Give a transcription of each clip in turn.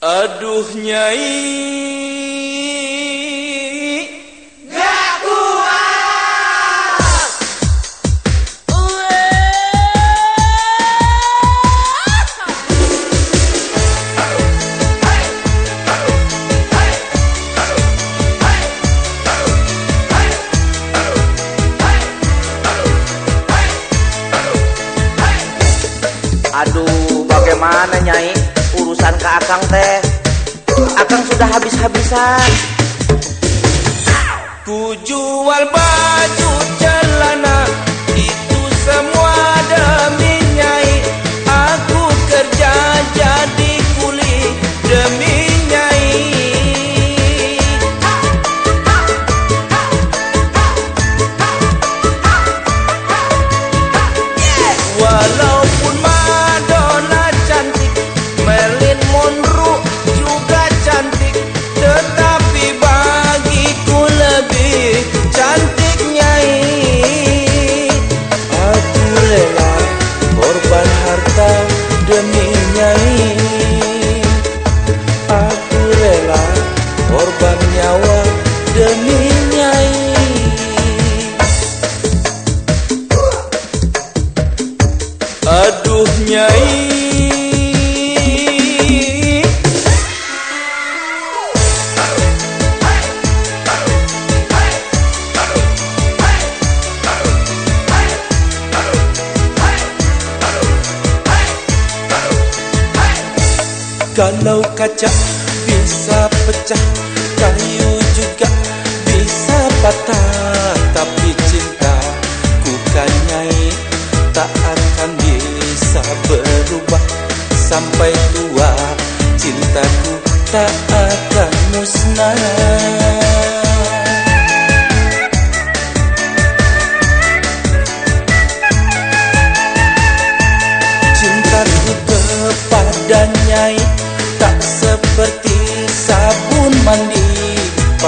Aduh nyai Gak kuat Aduh, bagaimana Nyai? Urusan ke Akang teh. Akang sudah habis-habisan. Ku jual demi nyai Kalau kaca bisa pecah Kayu juga bisa patah. Tapi cinta ku kan nyai Tak akan bisa berubah. Sampai tua cintaku tak akan musnah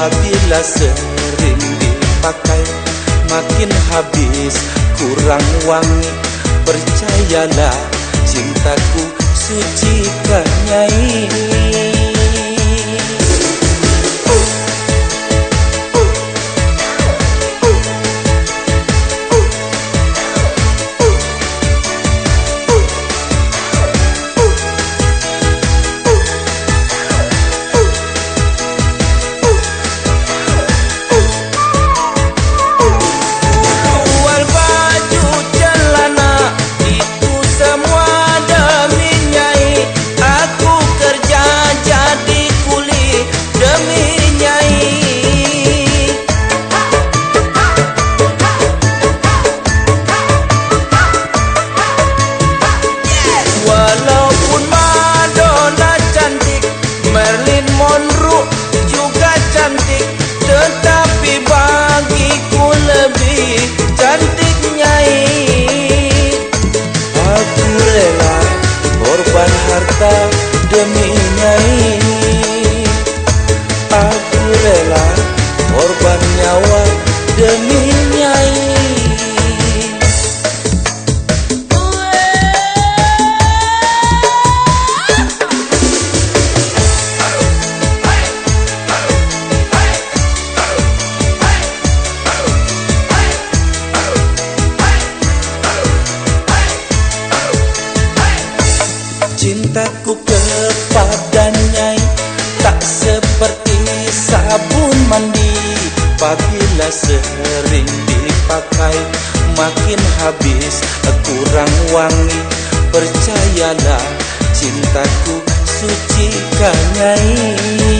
Apabila sering dipakai Makin habis kurang wangi. Percayalah cintaku sering dipakai Makin habis kurang wangi. Percayalah cintaku suci kan Nyai